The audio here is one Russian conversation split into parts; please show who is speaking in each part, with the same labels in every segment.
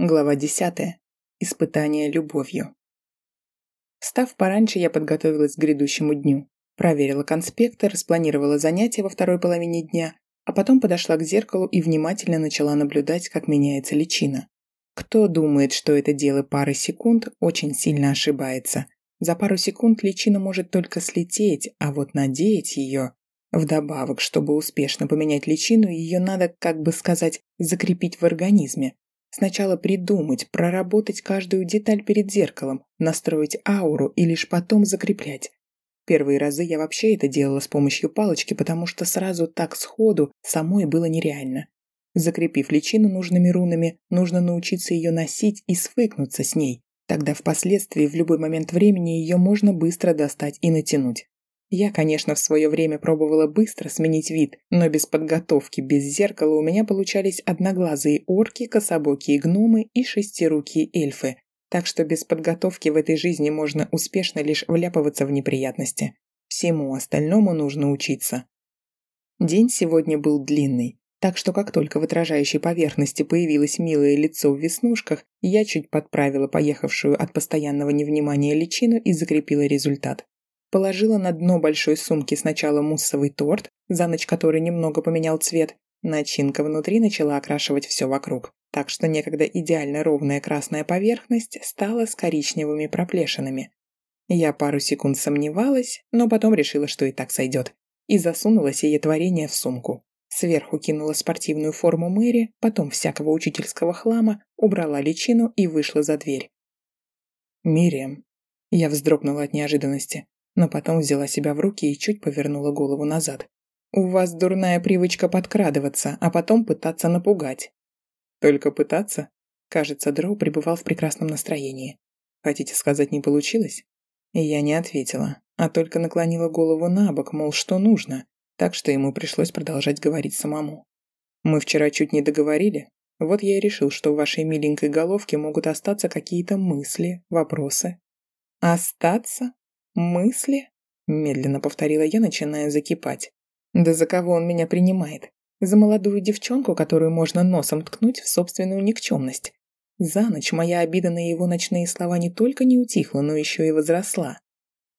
Speaker 1: Глава 10. Испытание любовью. Встав пораньше, я подготовилась к грядущему дню. Проверила конспекты, распланировала занятия во второй половине дня, а потом подошла к зеркалу и внимательно начала наблюдать, как меняется личина. Кто думает, что это дело пары секунд, очень сильно ошибается. За пару секунд личина может только слететь, а вот надеть ее... Вдобавок, чтобы успешно поменять личину, ее надо, как бы сказать, закрепить в организме, Сначала придумать, проработать каждую деталь перед зеркалом, настроить ауру и лишь потом закреплять. Первые разы я вообще это делала с помощью палочки, потому что сразу так сходу самой было нереально. Закрепив личину нужными рунами, нужно научиться ее носить и свыкнуться с ней. Тогда впоследствии в любой момент времени ее можно быстро достать и натянуть. Я, конечно, в свое время пробовала быстро сменить вид, но без подготовки, без зеркала у меня получались одноглазые орки, кособокие гномы и шестирукие эльфы. Так что без подготовки в этой жизни можно успешно лишь вляпываться в неприятности. Всему остальному нужно учиться. День сегодня был длинный, так что как только в отражающей поверхности появилось милое лицо в веснушках, я чуть подправила поехавшую от постоянного невнимания личину и закрепила результат. Положила на дно большой сумки сначала муссовый торт, за ночь который немного поменял цвет. Начинка внутри начала окрашивать все вокруг, так что некогда идеально ровная красная поверхность стала с коричневыми проплешинами. Я пару секунд сомневалась, но потом решила, что и так сойдет, и засунула сие творение в сумку. Сверху кинула спортивную форму Мэри, потом всякого учительского хлама, убрала личину и вышла за дверь. «Мириам». Я вздрогнула от неожиданности но потом взяла себя в руки и чуть повернула голову назад. «У вас дурная привычка подкрадываться, а потом пытаться напугать». «Только пытаться?» Кажется, Дроу пребывал в прекрасном настроении. «Хотите сказать, не получилось?» И я не ответила, а только наклонила голову на бок, мол, что нужно, так что ему пришлось продолжать говорить самому. «Мы вчера чуть не договорили. Вот я и решил, что в вашей миленькой головке могут остаться какие-то мысли, вопросы». «Остаться?» «Мысли?» – медленно повторила я, начиная закипать. «Да за кого он меня принимает? За молодую девчонку, которую можно носом ткнуть в собственную никчемность. За ночь моя обида на его ночные слова не только не утихла, но еще и возросла.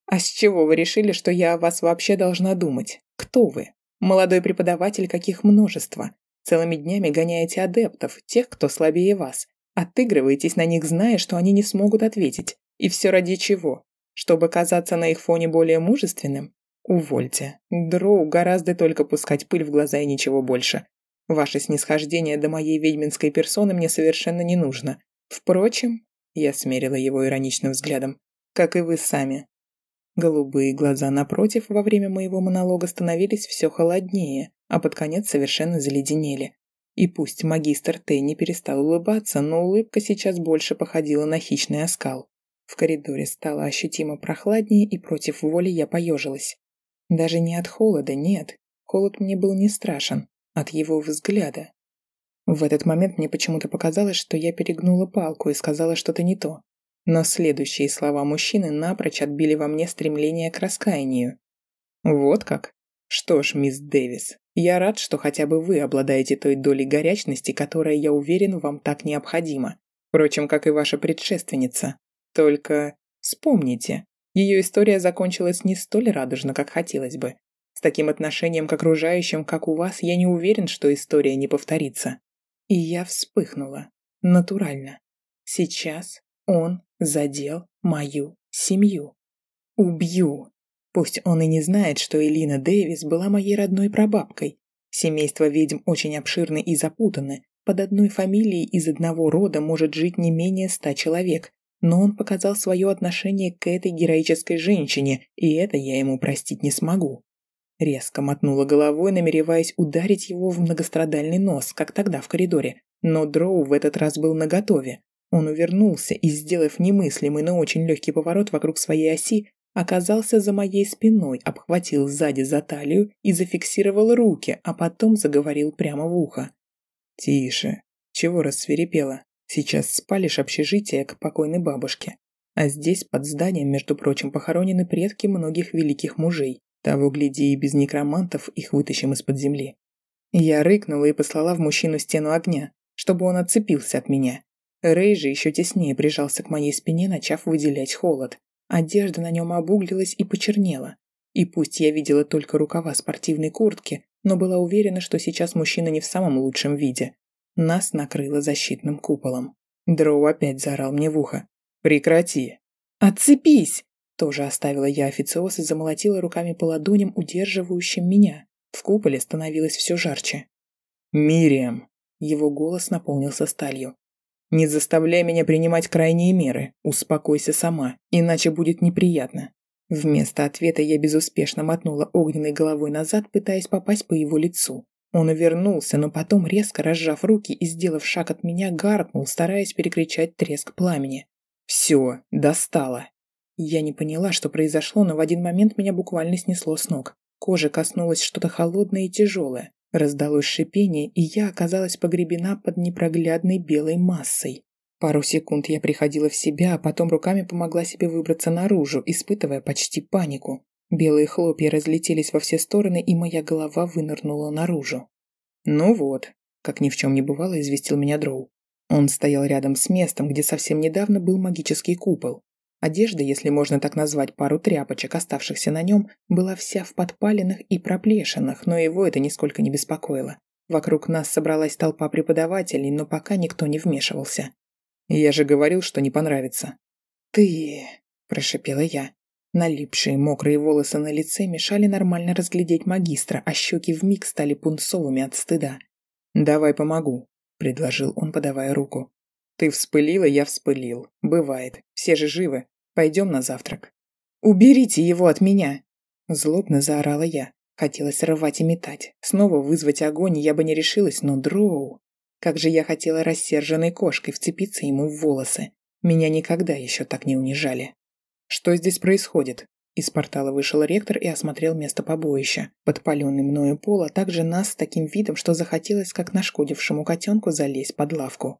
Speaker 1: А с чего вы решили, что я о вас вообще должна думать? Кто вы? Молодой преподаватель, каких множество. Целыми днями гоняете адептов, тех, кто слабее вас. Отыгрываетесь на них, зная, что они не смогут ответить. И все ради чего? Чтобы казаться на их фоне более мужественным? Увольте. Дроу гораздо только пускать пыль в глаза и ничего больше. Ваше снисхождение до моей ведьминской персоны мне совершенно не нужно. Впрочем, я смерила его ироничным взглядом, как и вы сами. Голубые глаза напротив во время моего монолога становились все холоднее, а под конец совершенно заледенели. И пусть магистр Т не перестал улыбаться, но улыбка сейчас больше походила на хищный оскал. В коридоре стало ощутимо прохладнее, и против воли я поежилась. Даже не от холода, нет. Холод мне был не страшен. От его взгляда. В этот момент мне почему-то показалось, что я перегнула палку и сказала что-то не то. Но следующие слова мужчины напрочь отбили во мне стремление к раскаянию. «Вот как? Что ж, мисс Дэвис, я рад, что хотя бы вы обладаете той долей горячности, которая, я уверен, вам так необходима. Впрочем, как и ваша предшественница. Только вспомните, ее история закончилась не столь радужно, как хотелось бы. С таким отношением к окружающим, как у вас, я не уверен, что история не повторится. И я вспыхнула. Натурально. Сейчас он задел мою семью. Убью. Пусть он и не знает, что Элина Дэвис была моей родной прабабкой. Семейство ведьм очень обширны и запутаны. Под одной фамилией из одного рода может жить не менее ста человек, но он показал свое отношение к этой героической женщине, и это я ему простить не смогу. Резко мотнула головой, намереваясь ударить его в многострадальный нос, как тогда в коридоре. Но Дроу в этот раз был наготове. Он увернулся и, сделав немыслимый, но очень легкий поворот вокруг своей оси, оказался за моей спиной, обхватил сзади за талию и зафиксировал руки, а потом заговорил прямо в ухо. «Тише. Чего рассверепела? Сейчас спалишь общежитие к покойной бабушке. А здесь, под зданием, между прочим, похоронены предки многих великих мужей. Того, гляди, и без некромантов их вытащим из-под земли. Я рыкнула и послала в мужчину стену огня, чтобы он отцепился от меня. Рэй же еще теснее прижался к моей спине, начав выделять холод. Одежда на нем обуглилась и почернела. И пусть я видела только рукава спортивной куртки, но была уверена, что сейчас мужчина не в самом лучшем виде. Нас накрыло защитным куполом. Дроу опять заорал мне в ухо. «Прекрати!» «Отцепись!» Тоже оставила я официоз и замолотила руками по ладоням, удерживающим меня. В куполе становилось все жарче.
Speaker 2: «Мириам!»
Speaker 1: Его голос наполнился сталью.
Speaker 2: «Не заставляй меня принимать крайние меры. Успокойся сама, иначе будет неприятно».
Speaker 1: Вместо ответа я безуспешно мотнула огненной головой назад, пытаясь попасть по его лицу. Он увернулся, но потом, резко разжав руки и сделав шаг от меня, гаркнул, стараясь перекричать треск пламени. «Все, достало!» Я не поняла, что произошло, но в один момент меня буквально снесло с ног. Кожа коснулась что-то холодное и тяжелое. Раздалось шипение, и я оказалась погребена под непроглядной белой массой. Пару секунд я приходила в себя, а потом руками помогла себе выбраться наружу, испытывая почти панику. Белые хлопья разлетелись во все стороны, и моя голова вынырнула наружу. «Ну вот», — как ни в чем не бывало, известил меня Дроу. Он стоял рядом с местом, где совсем недавно был магический купол. Одежда, если можно так назвать пару тряпочек, оставшихся на нем, была вся в подпалинах и проплешинах, но его это нисколько не беспокоило. Вокруг нас собралась толпа преподавателей, но пока никто не вмешивался.
Speaker 2: «Я же говорил, что не понравится».
Speaker 1: «Ты...» – прошипела я. Налипшие мокрые волосы на лице мешали нормально разглядеть магистра, а щеки вмиг стали пунцовыми от стыда.
Speaker 2: «Давай помогу», – предложил он, подавая руку. Ты вспылила, я вспылил. Бывает. Все же живы. Пойдем на завтрак.
Speaker 1: Уберите его от меня! Злобно заорала я. Хотелось рвать и метать. Снова вызвать огонь я бы не решилась, но дроу... Как же я хотела рассерженной кошкой вцепиться ему в волосы. Меня никогда еще так не унижали. Что здесь происходит? Из портала вышел ректор и осмотрел место побоища. Подпаленный мною пол, а также нас с таким видом, что захотелось, как нашкодившему котенку, залезть под лавку.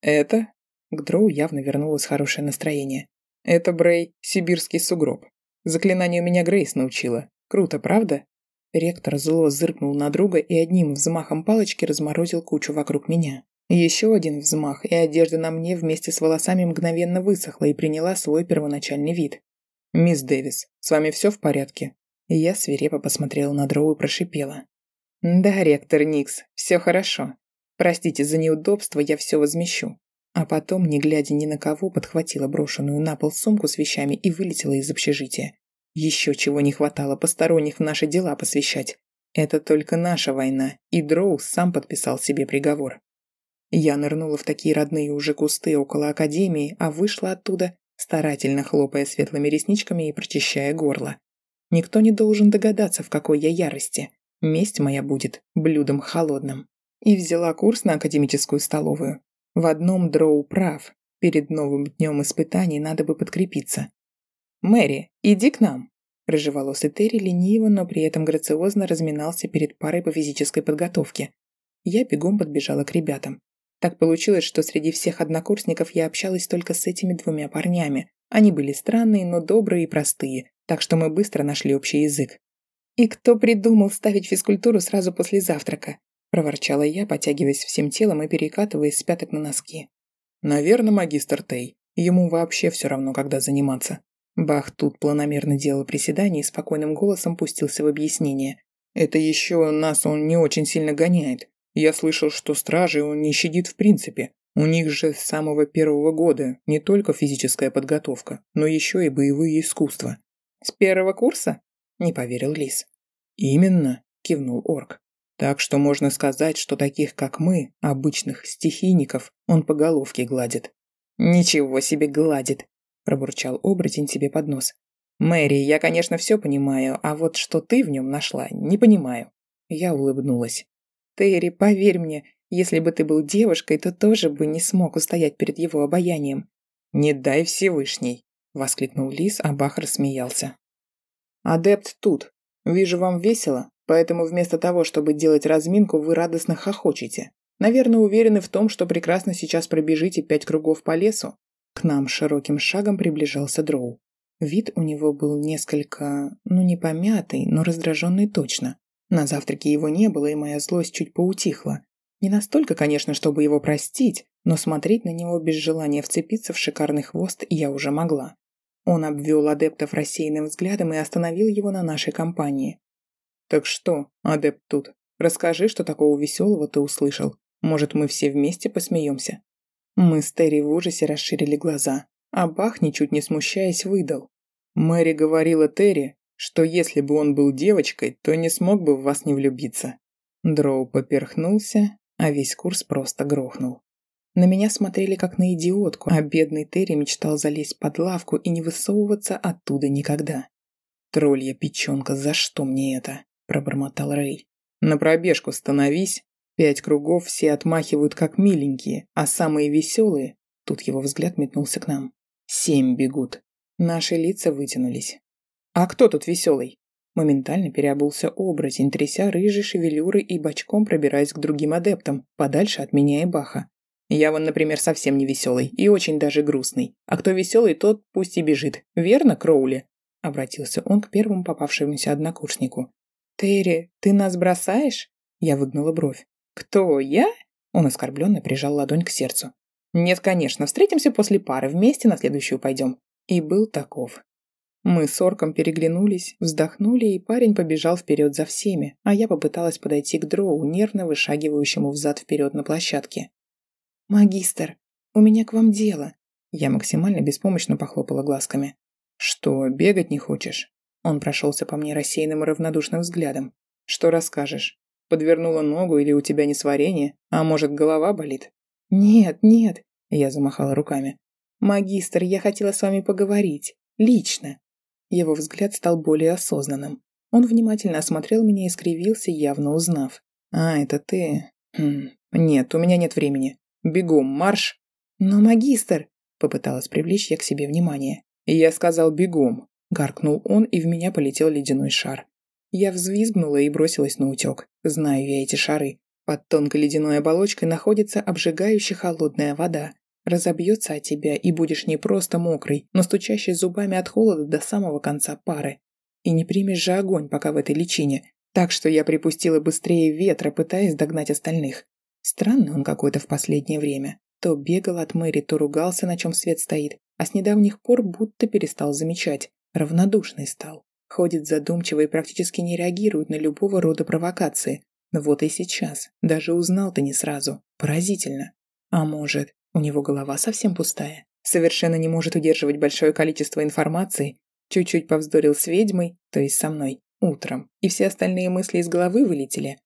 Speaker 2: «Это?» К Дроу явно вернулось хорошее настроение. «Это, Брей, сибирский сугроб. Заклинание у меня Грейс научила. Круто, правда?»
Speaker 1: Ректор зло зыркнул на друга и одним взмахом палочки разморозил кучу вокруг меня. Еще один взмах, и одежда на мне вместе с волосами мгновенно высохла и приняла свой первоначальный вид.
Speaker 2: «Мисс Дэвис, с вами все в порядке?»
Speaker 1: Я свирепо посмотрела на Дроу и прошипела. «Да, ректор Никс, все хорошо. Простите за неудобство, я все возмещу. А потом, не глядя ни на кого, подхватила брошенную на пол сумку с вещами и вылетела из общежития. Еще чего не хватало посторонних в наши дела посвящать. Это только наша война, и Дроус сам подписал себе приговор. Я нырнула в такие родные уже кусты около академии, а вышла оттуда, старательно хлопая светлыми ресничками и прочищая горло. Никто не должен догадаться, в какой я ярости. Месть моя будет блюдом холодным и взяла курс на академическую столовую. В одном Дроу прав. Перед новым днем испытаний надо бы подкрепиться. «Мэри, иди к нам!» Рыжеволосый Терри лениво, но при этом грациозно разминался перед парой по физической подготовке. Я бегом подбежала к ребятам. Так получилось, что среди всех однокурсников я общалась только с этими двумя парнями. Они были странные, но добрые и простые, так что мы быстро нашли общий язык. И кто придумал ставить физкультуру сразу после завтрака? проворчала я, потягиваясь всем телом и перекатываясь с пяток на носки.
Speaker 2: «Наверное, магистр Тей. Ему вообще все равно, когда заниматься».
Speaker 1: Бах тут планомерно делал приседания и спокойным голосом пустился в объяснение.
Speaker 2: «Это еще нас он не очень сильно гоняет. Я слышал, что стражи он не щадит в принципе. У них же с самого первого года не только физическая подготовка, но еще и боевые искусства».
Speaker 1: «С первого курса?» – не поверил Лис.
Speaker 2: «Именно», – кивнул орк. Так что можно сказать, что таких, как мы, обычных стихийников, он по головке гладит.
Speaker 1: «Ничего себе гладит!» – пробурчал оборотень себе под нос. «Мэри, я, конечно, все понимаю, а вот что ты в нем нашла, не понимаю». Я улыбнулась. «Терри, поверь мне, если бы ты был девушкой, то тоже бы не смог устоять перед его обаянием».
Speaker 2: «Не дай Всевышний!» – воскликнул Лис, а Бах рассмеялся.
Speaker 1: «Адепт тут. Вижу, вам весело?» Поэтому вместо того, чтобы делать разминку, вы радостно хохочете. Наверное, уверены в том, что прекрасно сейчас пробежите пять кругов по лесу. К нам широким шагом приближался Дроу. Вид у него был несколько, ну не помятый, но раздраженный точно. На завтраке его не было, и моя злость чуть поутихла. Не настолько, конечно, чтобы его простить, но смотреть на него без желания вцепиться в шикарный хвост я уже могла. Он обвел адептов рассеянным взглядом и остановил его на нашей компании. «Так что, адепт тут, расскажи, что такого веселого ты услышал. Может, мы все вместе посмеемся?» Мы с Терри в ужасе расширили глаза, а Бах, ничуть не смущаясь, выдал. Мэри говорила Терри, что если бы он был девочкой, то не смог бы в вас не влюбиться. Дроу поперхнулся, а весь курс просто грохнул. На меня смотрели как на идиотку, а бедный Терри мечтал залезть под лавку и не высовываться оттуда никогда. «Троллья печенка, за что мне это?» – пробормотал Рэй. «На пробежку становись. Пять кругов все отмахивают как миленькие, а самые веселые...» Тут его взгляд метнулся к нам. «Семь бегут». Наши лица вытянулись. «А кто тут веселый?» Моментально переобулся образень, тряся рыжей шевелюры и бочком пробираясь к другим адептам, подальше от меня и Баха. Я вон, например, совсем не веселый и очень даже грустный. А кто веселый, тот пусть и бежит. Верно, Кроули?» Обратился он к первому попавшемуся однокурснику. «Терри, ты нас бросаешь?» Я выгнула бровь. «Кто, я?» Он оскорбленно прижал ладонь к сердцу. «Нет, конечно, встретимся после пары, вместе на следующую пойдем». И был таков. Мы с орком переглянулись, вздохнули, и парень побежал вперед за всеми, а я попыталась подойти к дроу, нервно вышагивающему взад-вперед на площадке. «Магистр, у меня к вам дело». Я максимально беспомощно похлопала глазками. «Что, бегать не хочешь?» Он прошелся по мне рассеянным и равнодушным взглядом. «Что расскажешь? Подвернула ногу или у тебя несварение? А может, голова болит?» «Нет, нет», — я замахала руками. «Магистр, я хотела с вами поговорить. Лично». Его взгляд стал более осознанным. Он внимательно осмотрел меня и скривился, явно узнав. «А, это ты? Хм, нет, у меня нет времени. Бегом, марш!» «Но, магистр!» — попыталась привлечь я к себе внимание. «Я сказал бегом!» — гаркнул он, и в меня полетел ледяной шар. Я взвизгнула и бросилась на утек. Знаю я эти шары. Под тонкой ледяной оболочкой находится обжигающая холодная вода. Разобьется от тебя, и будешь не просто мокрый, но стучащий зубами от холода до самого конца пары. И не примешь же огонь, пока в этой личине. Так что я припустила быстрее ветра, пытаясь догнать остальных. Странный он какой-то в последнее время. То бегал от Мэри, то ругался, на чем свет стоит, а с недавних пор будто перестал замечать. Равнодушный стал. Ходит задумчиво и практически не реагирует на любого рода провокации. Вот и сейчас. Даже узнал ты не сразу. Поразительно. А может, у него голова совсем пустая? Совершенно не может удерживать большое количество информации. Чуть-чуть повздорил с ведьмой, то есть со мной, утром. И все остальные мысли из головы вылетели.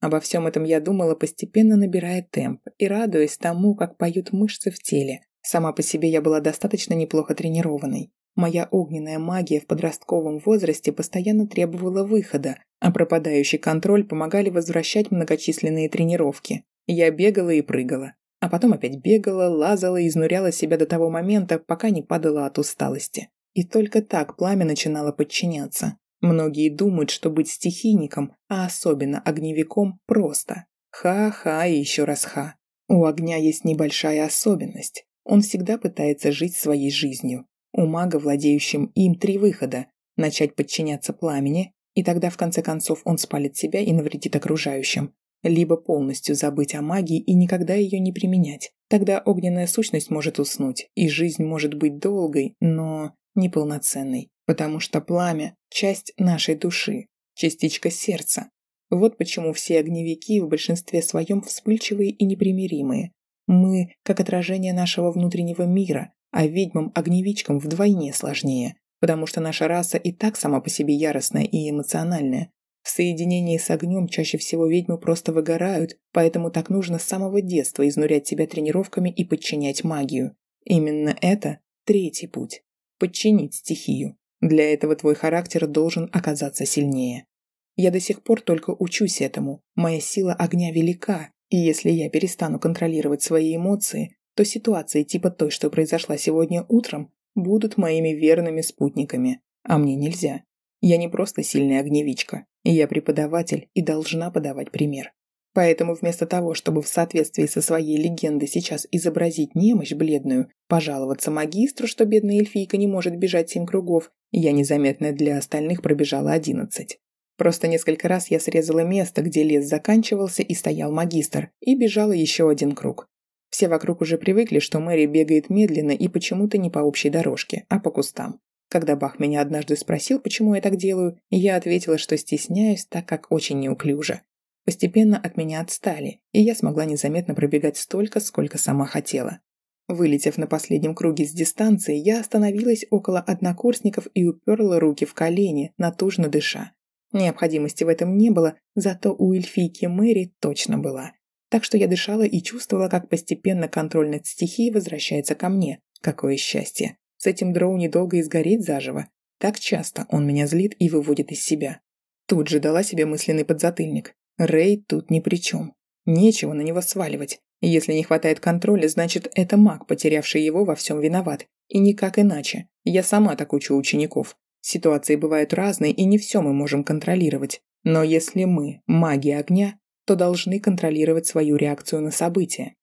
Speaker 1: Обо всем этом я думала, постепенно набирая темп и радуясь тому, как поют мышцы в теле. Сама по себе я была достаточно неплохо тренированной. Моя огненная магия в подростковом возрасте постоянно требовала выхода, а пропадающий контроль помогали возвращать многочисленные тренировки. Я бегала и прыгала, а потом опять бегала, лазала и изнуряла себя до того момента, пока не падала от усталости. И только так пламя начинало подчиняться. Многие думают, что быть стихийником, а особенно огневиком, просто. Ха-ха и еще раз ха. У огня есть небольшая особенность. Он всегда пытается жить своей жизнью. У мага, владеющим им, три выхода. Начать подчиняться пламени, и тогда в конце концов он спалит себя и навредит окружающим. Либо полностью забыть о магии и никогда ее не применять. Тогда огненная сущность может уснуть, и жизнь может быть долгой, но неполноценной. Потому что пламя – часть нашей души, частичка сердца. Вот почему все огневики в большинстве своем вспыльчивые и непримиримые. Мы – как отражение нашего внутреннего мира, а ведьмам-огневичкам вдвойне сложнее, потому что наша раса и так сама по себе яростная и эмоциональная. В соединении с огнем чаще всего ведьмы просто выгорают, поэтому так нужно с самого детства изнурять себя тренировками и подчинять магию. Именно это третий путь – подчинить стихию. Для этого твой характер должен оказаться сильнее. Я до сих пор только учусь этому. Моя сила огня велика, и если я перестану контролировать свои эмоции, то ситуации типа той, что произошла сегодня утром, будут моими верными спутниками. А мне нельзя. Я не просто сильная огневичка. Я преподаватель и должна подавать пример. Поэтому вместо того, чтобы в соответствии со своей легендой сейчас изобразить немощь бледную, пожаловаться магистру, что бедная эльфийка не может бежать семь кругов, я незаметно для остальных пробежала одиннадцать. Просто несколько раз я срезала место, где лес заканчивался и стоял магистр, и бежала еще один круг. Все вокруг уже привыкли, что Мэри бегает медленно и почему-то не по общей дорожке, а по кустам. Когда Бах меня однажды спросил, почему я так делаю, я ответила, что стесняюсь, так как очень неуклюже. Постепенно от меня отстали, и я смогла незаметно пробегать столько, сколько сама хотела. Вылетев на последнем круге с дистанции, я остановилась около однокурсников и уперла руки в колени, натужно дыша. Необходимости в этом не было, зато у эльфийки Мэри точно была. Так что я дышала и чувствовала, как постепенно контроль над стихией возвращается ко мне. Какое счастье. С этим дроу недолго и сгореть заживо. Так часто он меня злит и выводит из себя. Тут же дала себе мысленный подзатыльник. Рэй тут ни при чем. Нечего на него сваливать. Если не хватает контроля, значит, это маг, потерявший его, во всем виноват. И никак иначе. Я сама так учу учеников. Ситуации бывают разные, и не все мы можем контролировать. Но если мы – маги огня, то должны контролировать свою реакцию на события.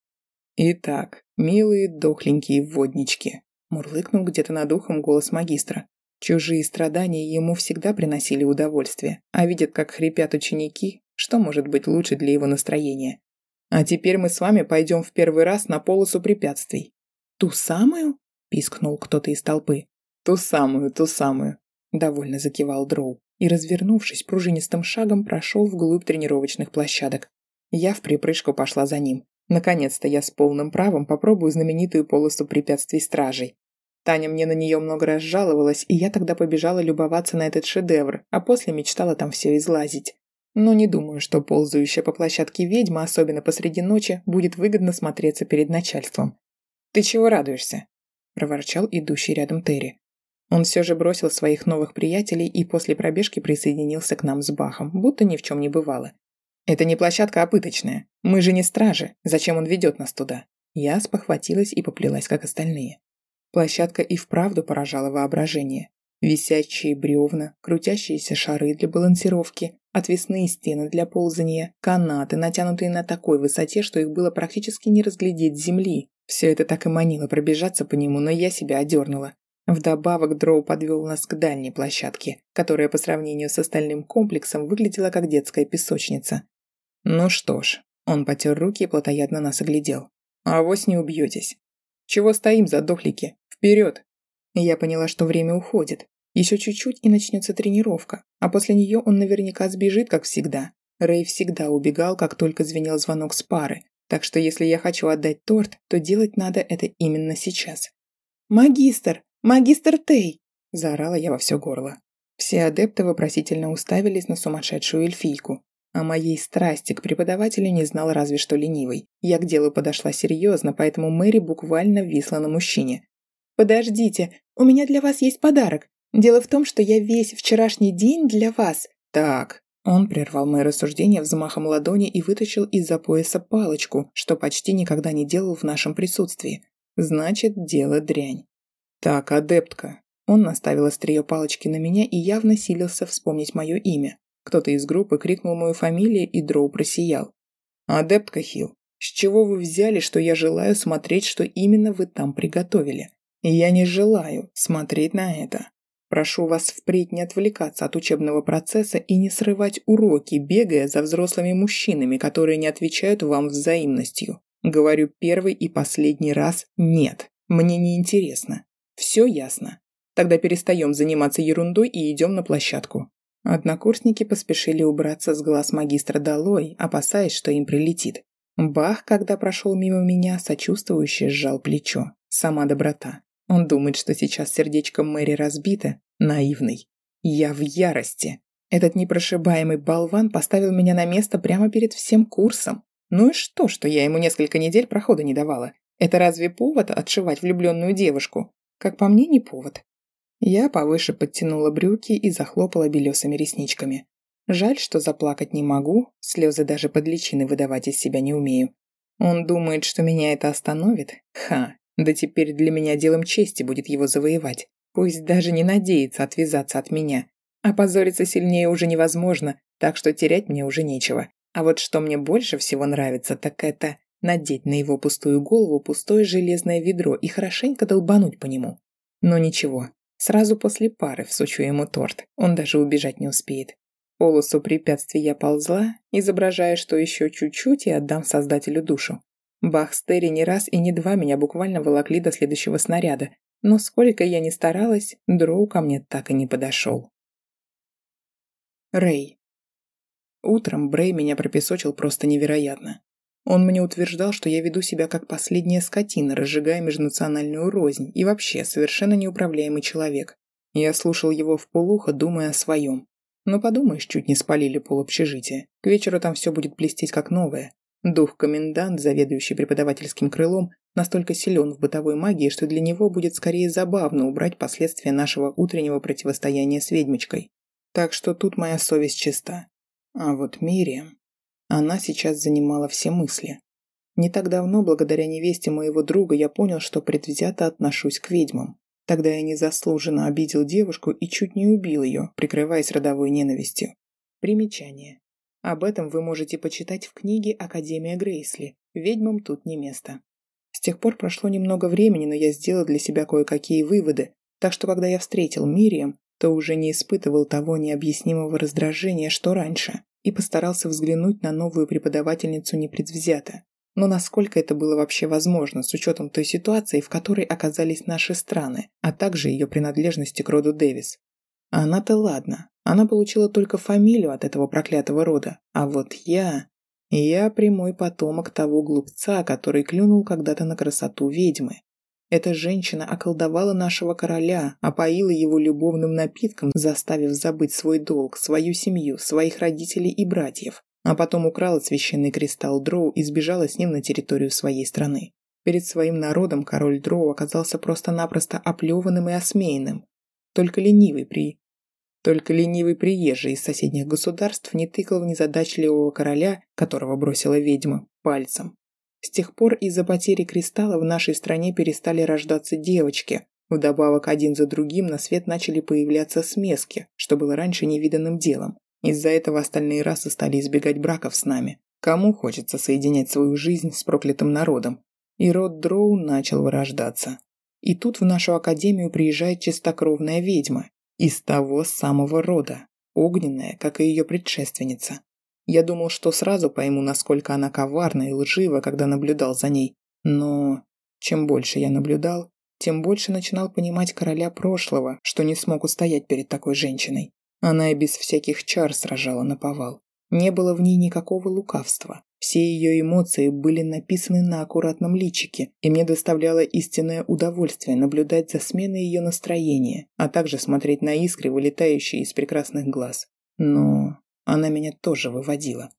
Speaker 1: Итак, милые дохленькие воднички, мурлыкнул где-то над ухом голос магистра. Чужие страдания ему всегда приносили удовольствие, а видят, как хрипят ученики, что может быть лучше для его настроения. А теперь мы с вами пойдем в первый раз на полосу препятствий. Ту самую? пискнул кто-то из толпы. Ту самую, ту самую, довольно закивал Дроу и, развернувшись пружинистым шагом, прошел вглубь тренировочных площадок. Я в припрыжку пошла за ним. Наконец-то я с полным правом попробую знаменитую полосу препятствий стражей. Таня мне на нее много раз жаловалась, и я тогда побежала любоваться на этот шедевр, а после мечтала там все излазить. Но не думаю, что ползающая по площадке ведьма, особенно посреди ночи, будет выгодно смотреться перед начальством. «Ты чего радуешься?» – проворчал идущий рядом Терри. Он все же бросил своих новых приятелей и после пробежки присоединился к нам с Бахом, будто ни в чем не бывало. «Это не площадка, а пыточная. Мы же не стражи. Зачем он ведет нас туда?» Я спохватилась и поплелась, как остальные. Площадка и вправду поражала воображение. Висячие бревна, крутящиеся шары для балансировки, отвесные стены для ползания, канаты, натянутые на такой высоте, что их было практически не разглядеть с земли. Все это так и манило пробежаться по нему, но я себя одернула. Вдобавок Дроу подвел нас к дальней площадке, которая по сравнению с остальным комплексом выглядела как детская песочница. Ну что ж, он потер руки и плотоядно нас оглядел. А «Авось не убьетесь. Чего стоим, задохлики? Вперед!» Я поняла, что время уходит. Еще чуть-чуть и начнется тренировка, а после нее он наверняка сбежит, как всегда. Рэй всегда убегал, как только звенел звонок с пары, так что если я хочу отдать торт, то делать надо это именно сейчас. «Магистр! «Магистр Тей!» – заорала я во все горло. Все адепты вопросительно уставились на сумасшедшую эльфийку. О моей страсти к преподавателю не знал разве что ленивый. Я к делу подошла серьезно, поэтому Мэри буквально висла на мужчине. «Подождите, у меня для вас есть подарок. Дело в том, что я весь вчерашний день для вас». «Так». Он прервал мое рассуждение взмахом ладони и вытащил из-за пояса палочку, что почти никогда не делал в нашем присутствии. Значит, дело дрянь. «Так, адептка». Он наставил острие палочки на меня и явно силился вспомнить мое имя. Кто-то из группы крикнул мою фамилию, и Дроу просиял. «Адептка Хилл, с чего вы взяли, что я желаю смотреть, что именно вы там приготовили? Я не желаю смотреть на это. Прошу вас впредь не отвлекаться от учебного процесса и не срывать уроки, бегая за взрослыми мужчинами, которые не отвечают вам взаимностью. Говорю первый и последний раз «нет». Мне не интересно. Все ясно. Тогда перестаем заниматься ерундой и идем на площадку. Однокурсники поспешили убраться с глаз магистра долой, опасаясь, что им прилетит. Бах, когда прошел мимо меня, сочувствующе сжал плечо. Сама доброта. Он думает, что сейчас сердечко Мэри разбито. Наивный. Я в ярости. Этот непрошибаемый болван поставил меня на место прямо перед всем курсом. Ну и что, что я ему несколько недель прохода не давала? Это разве повод отшивать влюбленную девушку? Как по мне, не повод. Я повыше подтянула брюки и захлопала белесыми ресничками. Жаль, что заплакать не могу, слезы даже под личины выдавать из себя не умею. Он думает, что меня это остановит? Ха, да теперь для меня делом чести будет его завоевать. Пусть даже не надеется отвязаться от меня. Опозориться сильнее уже невозможно, так что терять мне уже нечего. А вот что мне больше всего нравится, так это надеть на его пустую голову пустое железное ведро и хорошенько долбануть по нему. Но ничего, сразу после пары всучу ему торт, он даже убежать не успеет. Полосу препятствий я ползла, изображая, что еще чуть-чуть и отдам создателю душу. Бахстери не раз и не два меня буквально волокли до следующего снаряда, но сколько я ни старалась, Дроу ко мне так и не подошел. Рэй. Утром Брей меня пропесочил просто невероятно. Он мне утверждал, что я веду себя как последняя скотина, разжигая межнациональную рознь, и вообще совершенно неуправляемый человек. Я слушал его в полухо, думая о своем. Но подумаешь, чуть не спалили пол общежития. К вечеру там все будет блестеть как новое. Дух-комендант, заведующий преподавательским крылом, настолько силен в бытовой магии, что для него будет скорее забавно убрать последствия нашего утреннего противостояния с ведьмочкой. Так что тут моя совесть чиста. А вот Мириам... Она сейчас занимала все мысли. Не так давно, благодаря невесте моего друга, я понял, что предвзято отношусь к ведьмам. Тогда я незаслуженно обидел девушку и чуть не убил ее, прикрываясь родовой ненавистью. Примечание. Об этом вы можете почитать в книге «Академия Грейсли». Ведьмам тут не место. С тех пор прошло немного времени, но я сделал для себя кое-какие выводы, так что когда я встретил Мириам, то уже не испытывал того необъяснимого раздражения, что раньше, и постарался взглянуть на новую преподавательницу непредвзято. Но насколько это было вообще возможно, с учетом той ситуации, в которой оказались наши страны, а также ее принадлежности к роду Дэвис. А она-то ладно, она получила только фамилию от этого проклятого рода, а вот я... Я прямой потомок того глупца, который клюнул когда-то на красоту ведьмы. Эта женщина околдовала нашего короля, опоила его любовным напитком, заставив забыть свой долг, свою семью, своих родителей и братьев, а потом украла священный кристалл Дроу и сбежала с ним на территорию своей страны. Перед своим народом король Дроу оказался просто-напросто оплеванным и осмеянным. Только ленивый при... Только ленивый приезжий из соседних государств не тыкал в незадачливого короля, которого бросила ведьма, пальцем. С тех пор из-за потери кристалла в нашей стране перестали рождаться девочки. Вдобавок один за другим на свет начали появляться смески, что было раньше невиданным делом. Из-за этого остальные расы стали избегать браков с нами. Кому хочется соединять свою жизнь с проклятым народом? И род Дроу начал вырождаться. И тут в нашу академию приезжает чистокровная ведьма. Из того самого рода. Огненная, как и ее предшественница. Я думал, что сразу пойму, насколько она коварна и лжива, когда наблюдал за ней. Но чем больше я наблюдал, тем больше начинал понимать короля прошлого, что не смог устоять перед такой женщиной. Она и без всяких чар сражала на повал. Не было в ней никакого лукавства. Все ее эмоции были написаны на аккуратном личике, и мне доставляло истинное удовольствие наблюдать за сменой ее настроения, а также смотреть на искры, вылетающие из прекрасных глаз. Но она меня тоже выводила.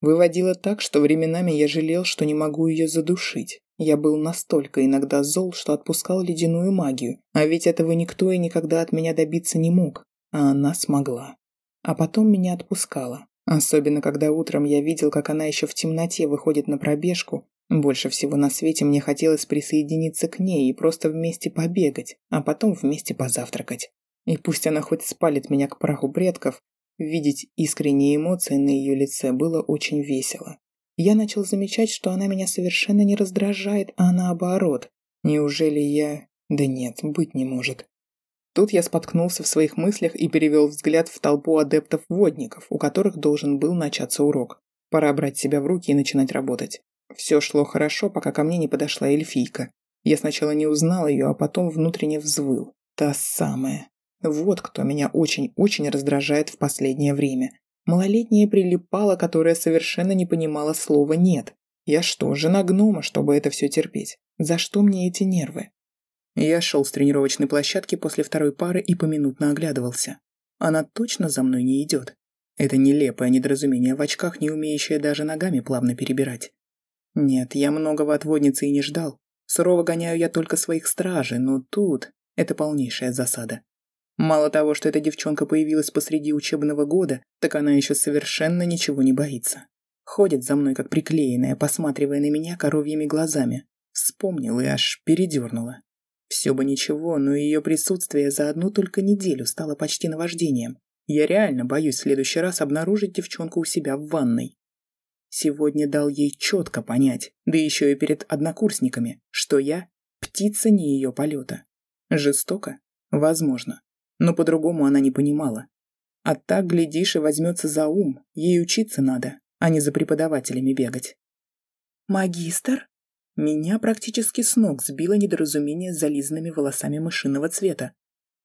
Speaker 1: Выводила так, что временами я жалел, что не могу ее задушить. Я был настолько иногда зол, что отпускал ледяную магию, а ведь этого никто и никогда от меня добиться не мог, а она смогла. А потом меня отпускала. Особенно, когда утром я видел, как она еще в темноте выходит на пробежку. Больше всего на свете мне хотелось присоединиться к ней и просто вместе побегать, а потом вместе позавтракать. И пусть она хоть спалит меня к праху предков, Видеть искренние эмоции на ее лице было очень весело. Я начал замечать, что она меня совершенно не раздражает, а наоборот. Неужели я... Да нет, быть не может. Тут я споткнулся в своих мыслях и перевел взгляд в толпу адептов-водников, у которых должен был начаться урок. Пора брать себя в руки и начинать работать. Все шло хорошо, пока ко мне не подошла эльфийка. Я сначала не узнал ее, а потом внутренне взвыл. Та самая. Вот кто меня очень-очень раздражает в последнее время. Малолетняя прилипала, которая совершенно не понимала слова «нет». Я что, жена гнома, чтобы это все терпеть? За что мне эти нервы? Я шел с тренировочной площадки после второй пары и поминутно оглядывался. Она точно за мной не идет. Это нелепое недоразумение в очках, не умеющее даже ногами плавно перебирать. Нет, я многого от водницы и не ждал. Сурово гоняю я только своих стражей, но тут это полнейшая засада. Мало того, что эта девчонка появилась посреди учебного года, так она еще совершенно ничего не боится. Ходит за мной как приклеенная, посматривая на меня коровьими глазами. Вспомнил и аж передернула. Все бы ничего, но ее присутствие за одну только неделю стало почти наваждением. Я реально боюсь в следующий раз обнаружить девчонку у себя в ванной. Сегодня дал ей четко понять, да еще и перед однокурсниками, что я – птица не ее полета. Жестоко? Возможно но по-другому она не понимала. А так, глядишь, и возьмется за ум, ей учиться надо, а не за преподавателями бегать.
Speaker 3: «Магистр?»
Speaker 1: Меня практически с ног сбило недоразумение с зализанными волосами мышиного цвета.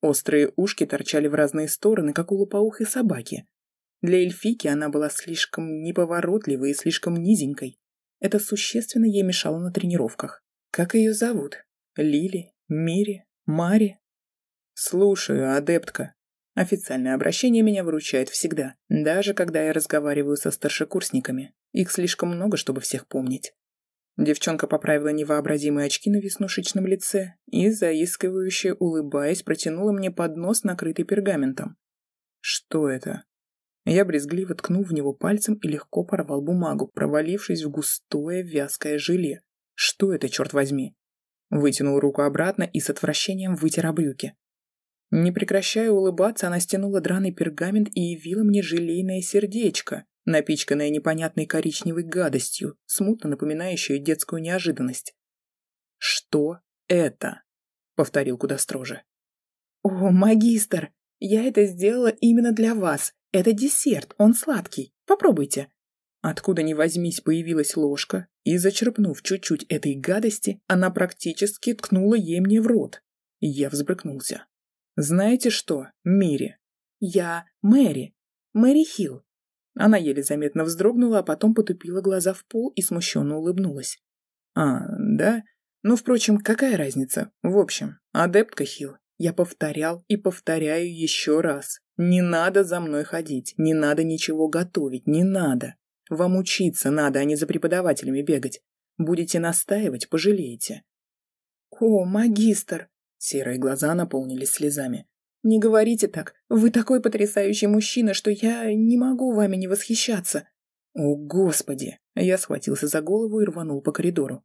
Speaker 1: Острые ушки торчали в разные стороны, как у лопоухой собаки. Для эльфики она была слишком неповоротливой и слишком низенькой. Это существенно ей мешало на тренировках. Как ее зовут? Лили? Мири? Мари? Слушаю, адептка. Официальное обращение меня выручает всегда, даже когда я разговариваю со старшекурсниками. Их слишком много, чтобы всех помнить. Девчонка поправила невообразимые очки на веснушечном лице и, заискивающе улыбаясь, протянула мне поднос, накрытый пергаментом. Что это? Я брезгливо ткнул в него пальцем и легко порвал бумагу, провалившись в густое вязкое желе. Что это, черт возьми? Вытянул руку обратно и с отвращением вытер брюки. Не прекращая улыбаться, она стянула драный пергамент и явила мне желейное сердечко, напичканное непонятной коричневой гадостью, смутно напоминающую детскую неожиданность. «Что это?» — повторил куда строже. «О, магистр, я это сделала именно для вас. Это десерт, он сладкий. Попробуйте». Откуда ни возьмись появилась ложка, и, зачерпнув чуть-чуть этой гадости, она практически ткнула ей мне в рот. Я взбрыкнулся. «Знаете что, Мири?» «Я Мэри. Мэри Хилл. Она еле заметно вздрогнула, а потом потупила глаза в пол и смущенно улыбнулась. «А, да? Ну, впрочем, какая разница? В общем, адептка Хилл, я повторял и повторяю еще раз. Не надо за мной ходить, не надо ничего готовить, не надо. Вам учиться надо, а не за преподавателями бегать. Будете настаивать, пожалеете». «О, магистр!» Серые глаза наполнились слезами. «Не говорите так. Вы такой потрясающий мужчина, что я не могу вами не восхищаться». «О, Господи!» Я схватился за голову и рванул по коридору.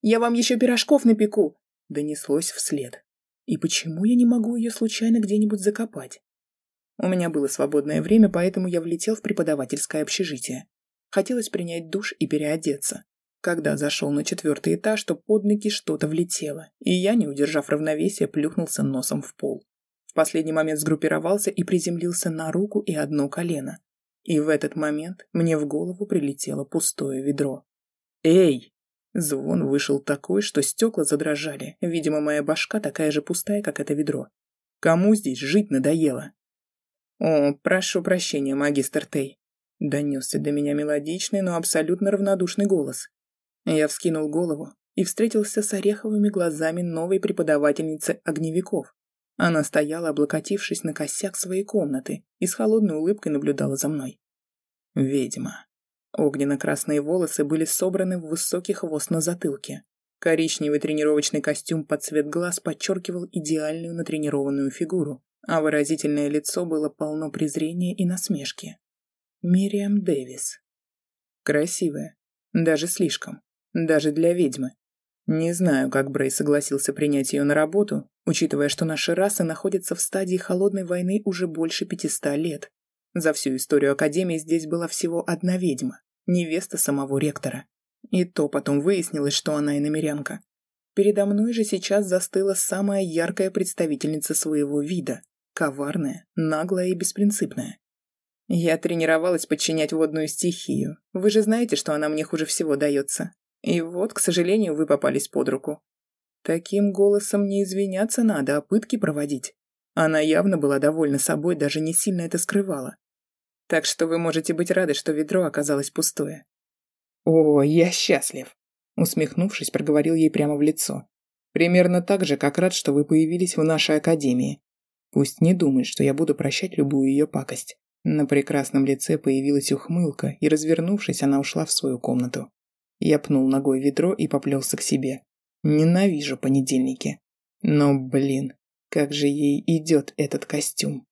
Speaker 1: «Я вам еще пирожков напеку!» Донеслось вслед. «И почему я не могу ее случайно где-нибудь закопать?» У меня было свободное время, поэтому я влетел в преподавательское общежитие. Хотелось принять душ и переодеться. Когда зашел на четвертый этаж, то под ноги что-то влетело, и я, не удержав равновесия, плюхнулся носом в пол. Последний момент сгруппировался и приземлился на руку и одно колено. И в этот момент мне в голову прилетело пустое ведро. «Эй!» Звон вышел такой, что стекла задрожали. Видимо, моя башка такая же пустая, как это ведро. Кому здесь жить надоело? «О, прошу прощения, магистр Тей», — донесся до меня мелодичный, но абсолютно равнодушный голос. Я вскинул голову и встретился с ореховыми глазами новой преподавательницы огневиков. Она стояла, облокотившись на косяк своей комнаты, и с холодной улыбкой наблюдала за мной. Ведьма. Огненно-красные волосы были собраны в высокий хвост на затылке. Коричневый тренировочный костюм под цвет глаз подчеркивал идеальную натренированную фигуру, а выразительное лицо было полно презрения и насмешки. Мириам Дэвис. Красивая. Даже слишком. Даже для ведьмы. Не знаю, как Брей согласился принять ее на работу, учитывая, что наши расы находятся в стадии холодной войны уже больше 500 лет. За всю историю Академии здесь была всего одна ведьма, невеста самого ректора. И то потом выяснилось, что она иномерянка. Передо мной же сейчас застыла самая яркая представительница своего вида, коварная, наглая и беспринципная. Я тренировалась подчинять водную стихию. Вы же знаете, что она мне хуже всего дается. И вот, к сожалению, вы попались под руку. Таким голосом не извиняться надо, а пытки проводить. Она явно была довольна собой, даже не сильно это скрывала. Так что вы можете быть рады, что ведро оказалось пустое. «О, я счастлив!» Усмехнувшись, проговорил ей прямо в лицо. «Примерно так же, как рад, что вы появились в нашей академии. Пусть не думает, что я буду прощать любую ее пакость». На прекрасном лице появилась ухмылка, и, развернувшись, она ушла в свою комнату. Я пнул ногой ведро и поплелся к себе. Ненавижу понедельники. Но, блин, как же ей идет этот костюм.